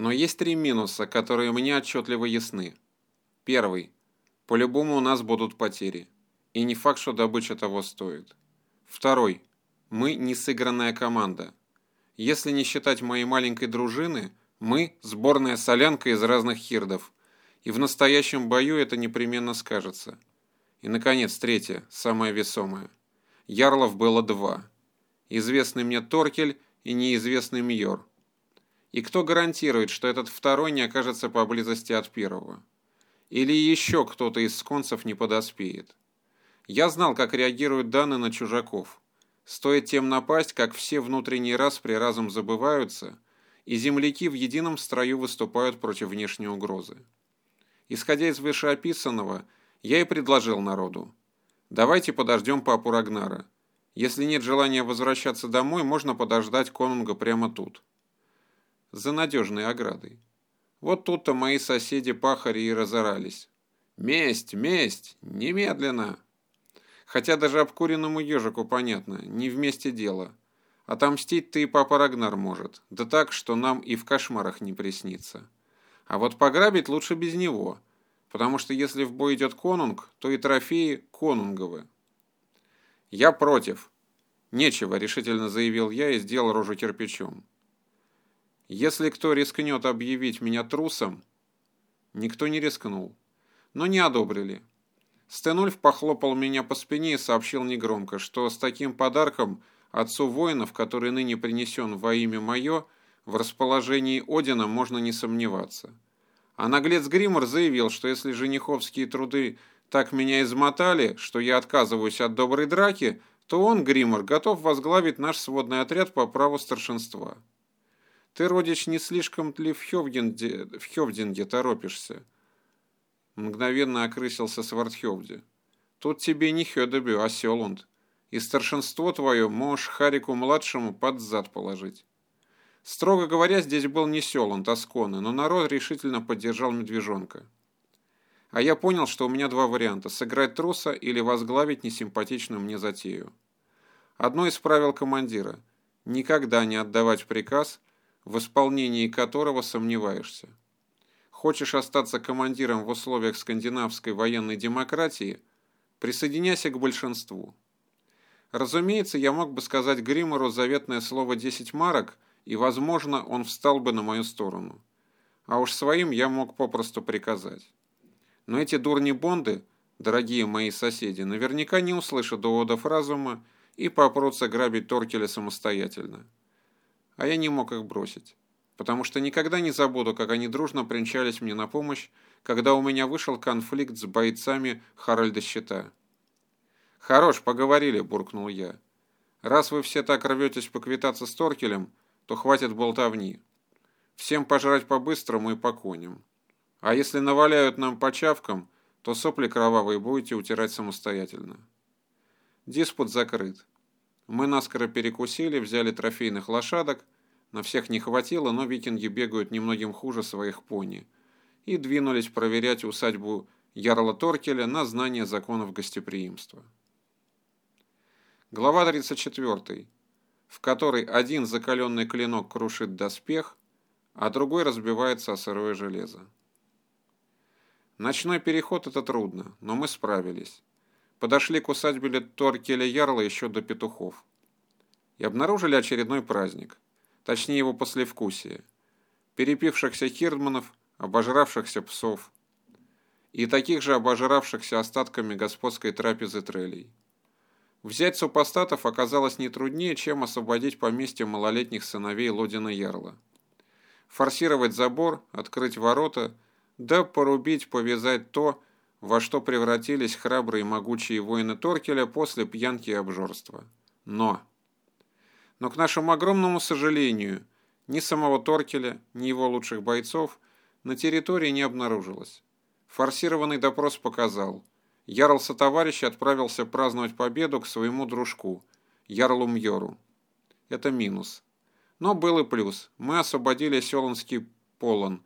Но есть три минуса, которые мне отчетливо ясны. Первый. По-любому у нас будут потери. И не факт, что добыча того стоит. Второй. Мы не сыгранная команда. Если не считать моей маленькой дружины, мы – сборная солянка из разных хирдов. И в настоящем бою это непременно скажется. И, наконец, третье, самое весомое. Ярлов было два. Известный мне Торкель и неизвестный Мьор. И кто гарантирует, что этот второй не окажется поблизости от первого? Или еще кто-то из сконцев не подоспеет? Я знал, как реагируют Даны на чужаков. Стоит тем напасть, как все внутренние распри разом забываются, и земляки в едином строю выступают против внешней угрозы. Исходя из вышеописанного, я и предложил народу. Давайте подождем папу Рагнара. Если нет желания возвращаться домой, можно подождать конунга прямо тут. За надежной оградой. Вот тут-то мои соседи-пахари и разорались. «Месть! Месть! Немедленно!» Хотя даже обкуренному ежику понятно, не вместе дело. Отомстить ты и папа Рагнар может, да так, что нам и в кошмарах не приснится. А вот пограбить лучше без него, потому что если в бой идет конунг, то и трофеи конунговы. Я против. Нечего, решительно заявил я и сделал рожу кирпичом. Если кто рискнет объявить меня трусом, никто не рискнул, но не одобрили. Стенульф похлопал меня по спине и сообщил негромко, что с таким подарком отцу воинов, который ныне принесен во имя мое, в расположении Одина можно не сомневаться. А наглец Гримор заявил, что если жениховские труды так меня измотали, что я отказываюсь от доброй драки, то он, Гримор, готов возглавить наш сводный отряд по праву старшинства. Ты, родич, не слишком ли в Хевдинге, в Хевдинге торопишься? Мгновенно окрысился Свардхевди. Тут тебе не Хёдебю, а Селунд. И старшинство твое можешь Харику-младшему под зад положить. Строго говоря, здесь был не Селунд, а Сконы, но народ решительно поддержал медвежонка. А я понял, что у меня два варианта – сыграть труса или возглавить несимпатичную мне затею. Одно из правил командира – никогда не отдавать приказ, в исполнении которого сомневаешься. Хочешь остаться командиром в условиях скандинавской военной демократии? Присоединяйся к большинству. Разумеется, я мог бы сказать Гримору заветное слово «десять марок», и, возможно, он встал бы на мою сторону. А уж своим я мог попросту приказать. Но эти дурни-бонды, дорогие мои соседи, наверняка не услышат доводов разума и попрутся грабить Торкеля самостоятельно. А я не мог их бросить потому что никогда не забуду, как они дружно принчались мне на помощь, когда у меня вышел конфликт с бойцами Харальда Щита. «Хорош, поговорили», – буркнул я. «Раз вы все так рветесь поквитаться с Торкелем, то хватит болтовни. Всем пожрать по-быстрому и по коням. А если наваляют нам по чавкам, то сопли кровавые будете утирать самостоятельно». Диспут закрыт. Мы наскоро перекусили, взяли трофейных лошадок – на всех не хватило, но викинги бегают немногим хуже своих пони. И двинулись проверять усадьбу Ярла Торкеля на знание законов гостеприимства. Глава 34, в которой один закаленный клинок крушит доспех, а другой разбивается о сырое железо. Ночной переход – это трудно, но мы справились. Подошли к усадьбе Торкеля Ярла еще до петухов. И обнаружили очередной праздник – точнее его послевкусие, перепившихся хирдманов, обожравшихся псов и таких же обожравшихся остатками господской трапезы трелей. Взять супостатов оказалось не труднее, чем освободить поместье малолетних сыновей Лодина Ярла. Форсировать забор, открыть ворота, да порубить, повязать то, во что превратились храбрые и могучие воины Торкеля после пьянки и обжорства. Но... Но к нашему огромному сожалению, ни самого Торкеля, ни его лучших бойцов на территории не обнаружилось. Форсированный допрос показал. Ярл товарища отправился праздновать победу к своему дружку, Ярлу Мьору. Это минус. Но был и плюс. Мы освободили Селанский полон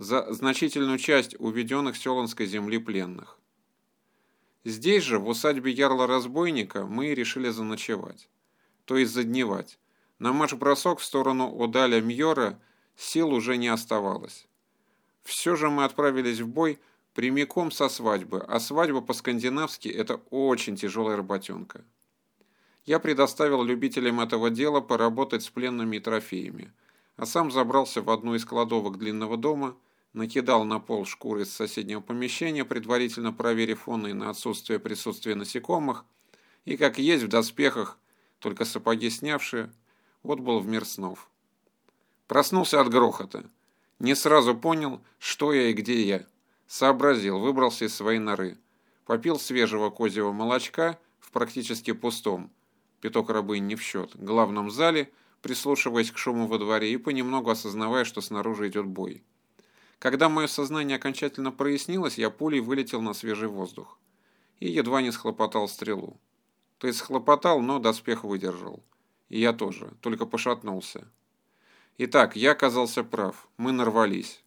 за значительную часть уведенных Селанской земли пленных. Здесь же, в усадьбе Ярла-разбойника, мы решили заночевать то есть задневать. На марш-бросок в сторону Одаля Мьора Сил уже не оставалось. Все же мы отправились в бой прямиком со свадьбы, а свадьба по-скандинавски – это очень тяжелая работенка. Я предоставил любителям этого дела поработать с пленными и трофеями, а сам забрался в одну из кладовок длинного дома, накидал на пол шкуры из соседнего помещения, предварительно проверив фоны на отсутствие присутствия насекомых, и как есть в доспехах, только сапоги снявшие, вот был в мир снов. Проснулся от грохота. Не сразу понял, что я и где я. Сообразил, выбрался из своей норы. Попил свежего козьего молочка в практически пустом, пяток рабынь не в счет, главном зале, прислушиваясь к шуму во дворе и понемногу осознавая, что снаружи идет бой. Когда мое сознание окончательно прояснилось, я пулей вылетел на свежий воздух и едва не схлопотал стрелу. То есть схлопотал, но доспех выдержал. И я тоже, только пошатнулся. Итак, я оказался прав, мы нарвались.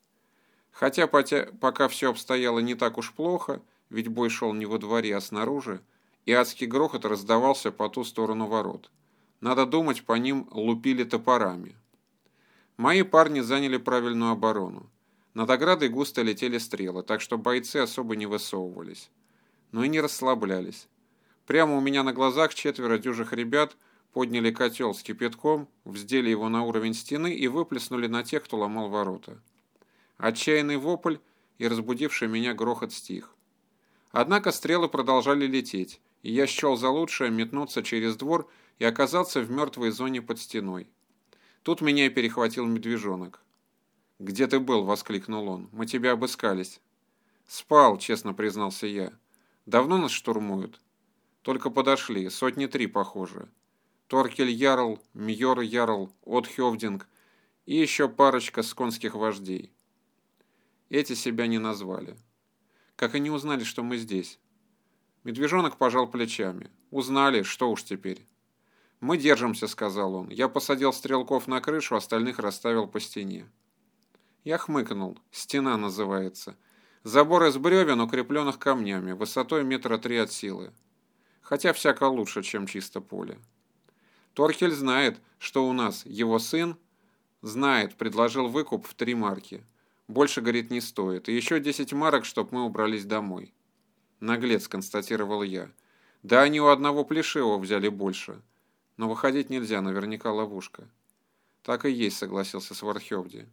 Хотя пока все обстояло не так уж плохо, ведь бой шел не во дворе, а снаружи, и адский грохот раздавался по ту сторону ворот. Надо думать, по ним лупили топорами. Мои парни заняли правильную оборону. Над оградой густо летели стрелы, так что бойцы особо не высовывались. Но и не расслаблялись. Прямо у меня на глазах четверо дюжих ребят подняли котел с кипятком, вздели его на уровень стены и выплеснули на тех, кто ломал ворота. Отчаянный вопль и разбудивший меня грохот стих. Однако стрелы продолжали лететь, и я счел за лучшее метнуться через двор и оказаться в мертвой зоне под стеной. Тут меня и перехватил медвежонок. «Где ты был?» — воскликнул он. «Мы тебя обыскались». «Спал», — честно признался я. «Давно нас штурмуют?» «Только подошли, сотни три, похоже. Торкель Ярл, Мьор Ярл, От Хевдинг и еще парочка сконских вождей. Эти себя не назвали. Как они узнали, что мы здесь?» Медвежонок пожал плечами. «Узнали, что уж теперь». «Мы держимся», — сказал он. «Я посадил стрелков на крышу, остальных расставил по стене». Я хмыкнул. «Стена называется. Забор из бревен, укрепленных камнями, высотой метра три от силы. Хотя всяко лучше, чем чисто поле». Торхель знает, что у нас его сын знает, предложил выкуп в три марки. Больше, говорит, не стоит. И еще десять марок, чтоб мы убрались домой. Наглец, констатировал я. Да они у одного плешивого взяли больше. Но выходить нельзя, наверняка ловушка. Так и есть, согласился Свархевди.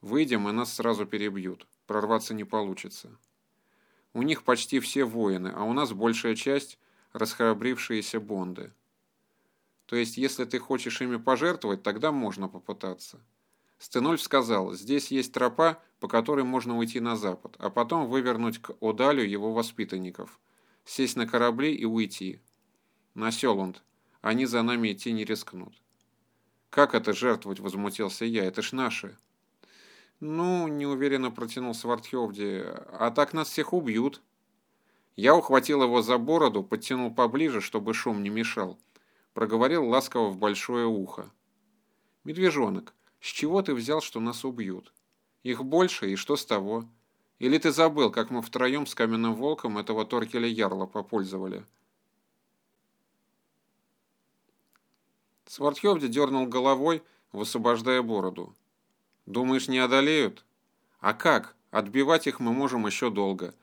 Выйдем, и нас сразу перебьют. Прорваться не получится. У них почти все воины, а у нас большая часть – расхрабрившиеся бонды. То есть, если ты хочешь ими пожертвовать, тогда можно попытаться. Стенольф сказал, здесь есть тропа, по которой можно уйти на запад, а потом вывернуть к Одалю его воспитанников, сесть на корабли и уйти. На Селунд. Они за нами идти не рискнут. «Как это жертвовать?» – возмутился я. «Это ж наши». «Ну, неуверенно протянул Свартхевди. А так нас всех убьют». Я ухватил его за бороду, подтянул поближе, чтобы шум не мешал. Проговорил ласково в большое ухо. «Медвежонок, с чего ты взял, что нас убьют? Их больше, и что с того? Или ты забыл, как мы втроем с каменным волком этого Торкеля Ярла попользовали?» Свардхевди дернул головой, высвобождая бороду. «Думаешь, не одолеют? А как? Отбивать их мы можем еще долго.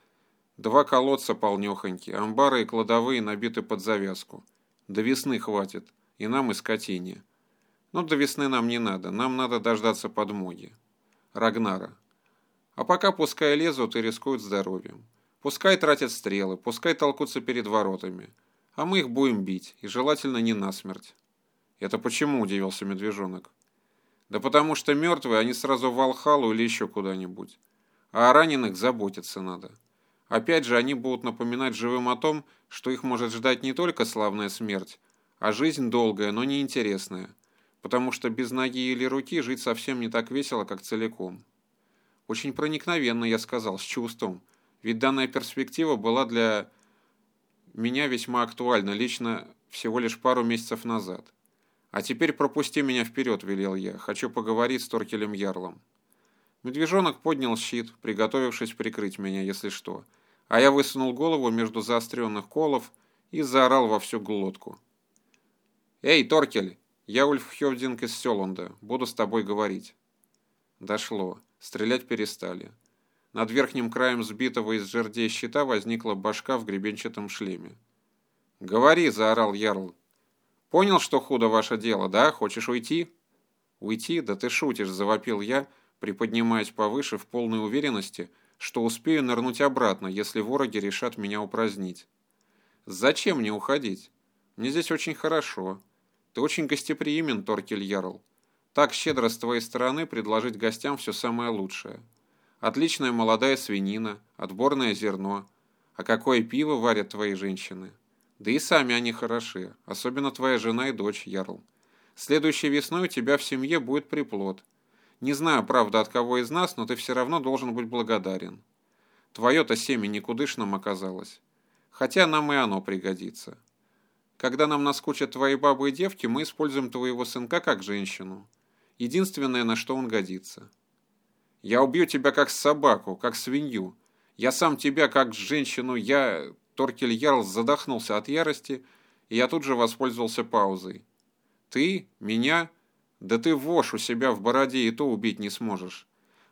Два колодца полнехонькие, амбары и кладовые набиты под завязку. До весны хватит, и нам, и скотине. Но до весны нам не надо, нам надо дождаться подмоги. Рагнара. А пока пускай лезут и рискуют здоровьем. Пускай тратят стрелы, пускай толкутся перед воротами. А мы их будем бить, и желательно не насмерть. Это почему, удивился медвежонок. Да потому что мертвые, они сразу в Алхалу или еще куда-нибудь. А о раненых заботиться надо. Опять же, они будут напоминать живым о том, что их может ждать не только славная смерть, а жизнь долгая, но неинтересная потому что без ноги или руки жить совсем не так весело, как целиком. Очень проникновенно, я сказал, с чувством, ведь данная перспектива была для меня весьма актуальна, лично всего лишь пару месяцев назад. «А теперь пропусти меня вперед», — велел я. «Хочу поговорить с Торкелем Ярлом». Медвежонок поднял щит, приготовившись прикрыть меня, если что, а я высунул голову между заостренных колов и заорал во всю глотку. «Эй, Торкель, я Ульф Хевдинг из Селунда. Буду с тобой говорить». Дошло. Стрелять перестали. Над верхним краем сбитого из жердей щита возникла башка в гребенчатом шлеме. «Говори!» – заорал Ярл. «Понял, что худо ваше дело, да? Хочешь уйти?» «Уйти? Да ты шутишь!» – завопил я, приподнимаясь повыше в полной уверенности, что успею нырнуть обратно, если вороги решат меня упразднить. «Зачем мне уходить? Мне здесь очень хорошо. Ты очень гостеприимен, Торкель Ярл. Так щедро с твоей стороны предложить гостям все самое лучшее. Отличная молодая свинина, отборное зерно. А какое пиво варят твои женщины? Да и сами они хороши, особенно твоя жена и дочь, Ярл. Следующей весной у тебя в семье будет приплод. Не знаю, правда, от кого из нас, но ты все равно должен быть благодарен. Твое-то семя никудышным оказалось. Хотя нам и оно пригодится. Когда нам наскучат твои бабы и девки, мы используем твоего сынка как женщину. Единственное, на что он годится. Я убью тебя как собаку, как свинью. Я сам тебя как женщину, я...» Торкель Ярл задохнулся от ярости, и я тут же воспользовался паузой. «Ты? Меня? Да ты вошь у себя в бороде и то убить не сможешь.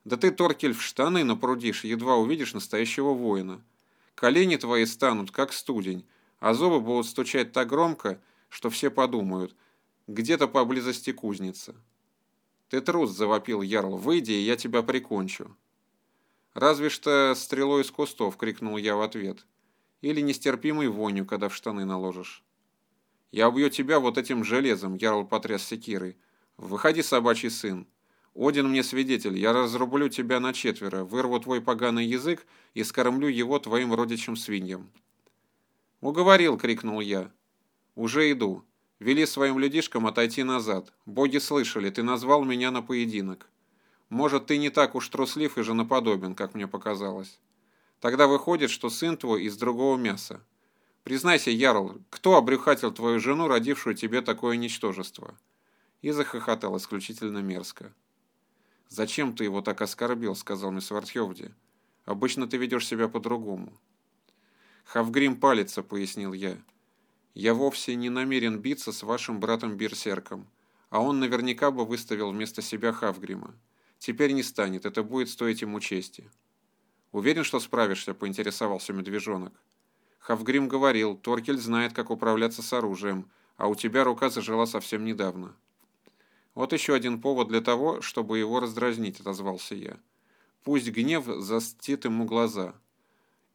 Да ты, Торкель, в штаны напрудишь, едва увидишь настоящего воина. Колени твои станут, как студень, а зубы будут стучать так громко, что все подумают, где-то поблизости кузница». «Ты трус!» – завопил Ярл. «Выйди, и я тебя прикончу!» «Разве что стрелой из кустов!» – крикнул я в ответ. «Или нестерпимой вонью, когда в штаны наложишь!» «Я убью тебя вот этим железом!» – Ярл потряс секирой. «Выходи, собачий сын! Один мне свидетель, я разрублю тебя на четверо, вырву твой поганый язык и скормлю его твоим родичам свиньям!» «Уговорил!» – крикнул я. «Уже иду!» Вели своим людишкам отойти назад. Боги слышали, ты назвал меня на поединок. Может, ты не так уж труслив и женоподобен, как мне показалось. Тогда выходит, что сын твой из другого мяса. Признайся, Ярл, кто обрюхатил твою жену, родившую тебе такое ничтожество?» И захохотал исключительно мерзко. «Зачем ты его так оскорбил?» — сказал мне Свардхевди. «Обычно ты ведешь себя по-другому». «Хавгрим палится», — пояснил я. Я вовсе не намерен биться с вашим братом-берсерком, а он наверняка бы выставил вместо себя Хавгрима. Теперь не станет, это будет стоить ему чести. Уверен, что справишься, поинтересовался медвежонок. Хавгрим говорил, Торкель знает, как управляться с оружием, а у тебя рука зажила совсем недавно. Вот еще один повод для того, чтобы его раздразнить, отозвался я. Пусть гнев застит ему глаза,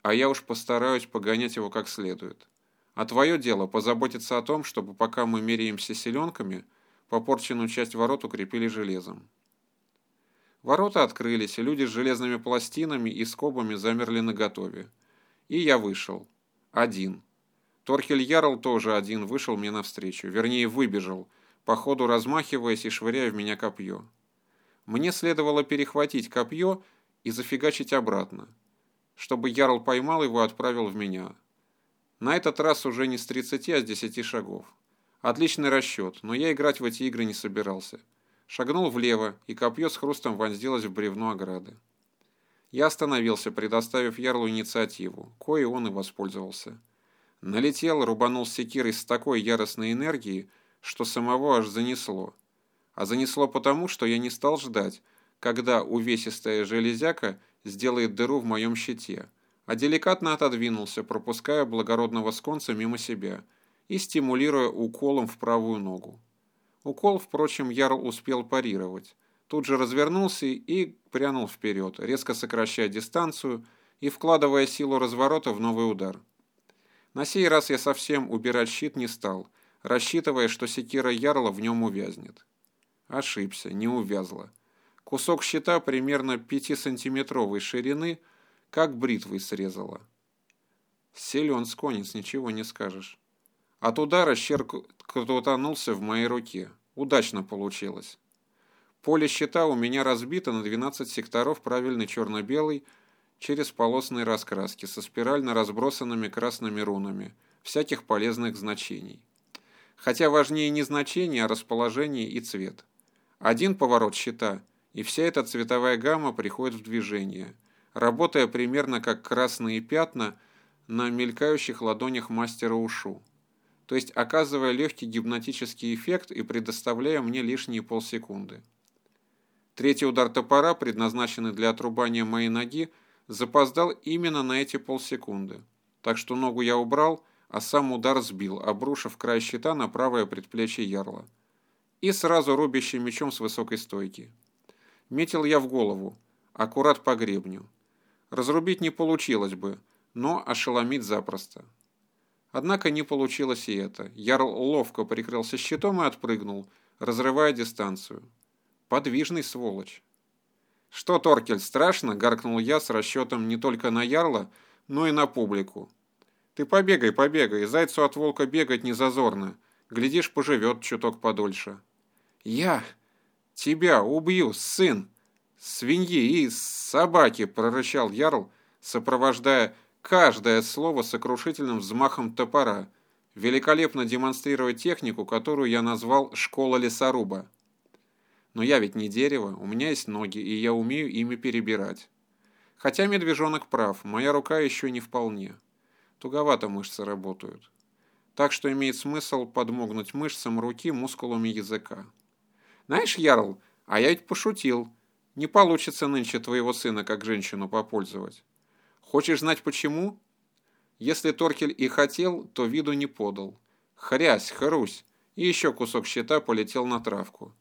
а я уж постараюсь погонять его как следует. А твое дело позаботиться о том, чтобы пока мы меряемся селенками, попорченную часть ворот укрепили железом. Ворота открылись, и люди с железными пластинами и скобами замерли наготове. И я вышел. Один. Торхель Ярл тоже один вышел мне навстречу, вернее выбежал, по ходу размахиваясь и швыряя в меня копье. Мне следовало перехватить копье и зафигачить обратно, чтобы Ярл поймал его и отправил в меня. На этот раз уже не с 30, а с 10 шагов. Отличный расчет, но я играть в эти игры не собирался. Шагнул влево, и копье с хрустом вонзилось в бревно ограды. Я остановился, предоставив Ярлу инициативу, кое он и воспользовался. Налетел, рубанул секирой с такой яростной энергией, что самого аж занесло. А занесло потому, что я не стал ждать, когда увесистая железяка сделает дыру в моем щите, а деликатно отодвинулся, пропуская благородного сконца мимо себя и стимулируя уколом в правую ногу. Укол, впрочем, Ярл успел парировать. Тут же развернулся и прянул вперед, резко сокращая дистанцию и вкладывая силу разворота в новый удар. На сей раз я совсем убирать щит не стал, рассчитывая, что секира Ярла в нем увязнет. Ошибся, не увязла. Кусок щита примерно 5-сантиметровой ширины – как бритвой срезала. Силен сконец, ничего не скажешь. От удара щерк крутанулся в моей руке. Удачно получилось. Поле щита у меня разбито на 12 секторов правильной черно-белой через полосные раскраски со спирально разбросанными красными рунами всяких полезных значений. Хотя важнее не значение, а расположение и цвет. Один поворот щита, и вся эта цветовая гамма приходит в движение – работая примерно как красные пятна на мелькающих ладонях мастера Ушу, то есть оказывая легкий гипнотический эффект и предоставляя мне лишние полсекунды. Третий удар топора, предназначенный для отрубания моей ноги, запоздал именно на эти полсекунды. Так что ногу я убрал, а сам удар сбил, обрушив край щита на правое предплечье ярла. И сразу рубящим мечом с высокой стойки. Метил я в голову, аккурат по гребню. Разрубить не получилось бы, но ошеломить запросто. Однако не получилось и это. Ярл ловко прикрылся щитом и отпрыгнул, разрывая дистанцию. Подвижный сволочь. «Что, Торкель, страшно?» – гаркнул я с расчетом не только на Ярла, но и на публику. «Ты побегай, побегай, зайцу от волка бегать не зазорно. Глядишь, поживет чуток подольше». «Я тебя убью, сын! Свиньи и собаки!» – прорычал Ярл, сопровождая каждое слово сокрушительным взмахом топора, великолепно демонстрируя технику, которую я назвал «школа лесоруба». Но я ведь не дерево, у меня есть ноги, и я умею ими перебирать. Хотя медвежонок прав, моя рука еще не вполне. Туговато мышцы работают. Так что имеет смысл подмогнуть мышцам руки мускулами языка. Знаешь, Ярл, а я ведь пошутил. Не получится нынче твоего сына как женщину попользовать. Хочешь знать почему? Если Торкель и хотел, то виду не подал. Хрясь, хрусь, и еще кусок щита полетел на травку.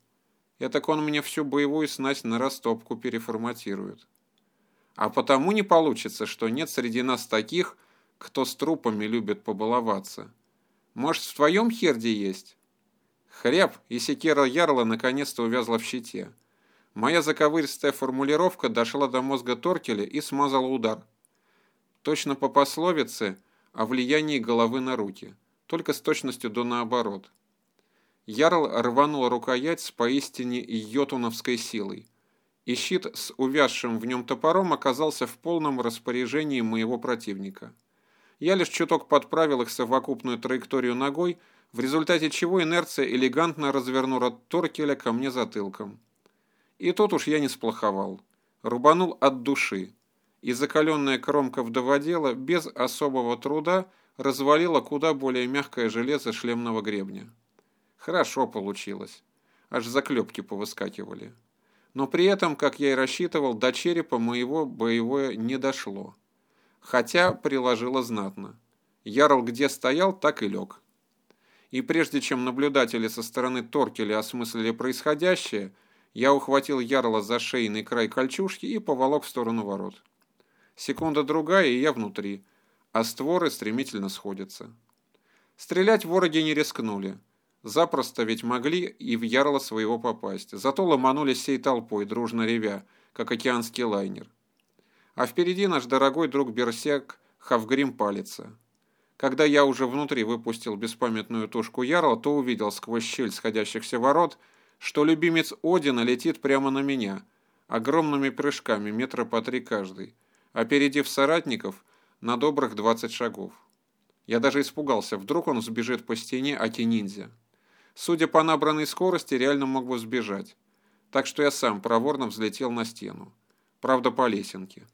Этак он мне всю боевую снасть на растопку переформатирует. А потому не получится, что нет среди нас таких, кто с трупами любит побаловаться. Может, в твоем херде есть? Хряб и секера ярла наконец-то увязла в щите. Моя заковыристая формулировка дошла до мозга Торкеля и смазала удар. Точно по пословице о влиянии головы на руки, только с точностью до наоборот. Ярл рванул рукоять с поистине йотуновской силой, и щит с увязшим в нем топором оказался в полном распоряжении моего противника. Я лишь чуток подправил их совокупную траекторию ногой, в результате чего инерция элегантно развернула Торкеля ко мне затылком. И тут уж я не сплоховал. Рубанул от души, и закаленная кромка вдоводела без особого труда развалила куда более мягкое железо шлемного гребня. Хорошо получилось. Аж заклепки повыскакивали. Но при этом, как я и рассчитывал, до черепа моего боевое не дошло. Хотя приложило знатно. Ярл где стоял, так и лег. И прежде чем наблюдатели со стороны Торкеля осмыслили происходящее, я ухватил Ярла за шейный край кольчужки и поволок в сторону ворот. Секунда-другая, и я внутри, а створы стремительно сходятся. Стрелять вороги не рискнули. Запросто ведь могли и в ярло своего попасть, зато ломанулись всей толпой, дружно ревя, как океанский лайнер. А впереди наш дорогой друг Берсек Хавгрим палится. Когда я уже внутри выпустил беспамятную тушку ярла, то увидел сквозь щель сходящихся ворот, что любимец Одина летит прямо на меня, огромными прыжками, метра по три каждый, опередив соратников на добрых двадцать шагов. Я даже испугался, вдруг он сбежит по стене Аки-ниндзя. Судя по набранной скорости, реально мог бы сбежать. Так что я сам проворно взлетел на стену. Правда, по лесенке.